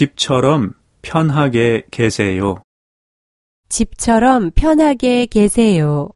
집처럼 편하게 계세요. 집처럼 편하게 계세요.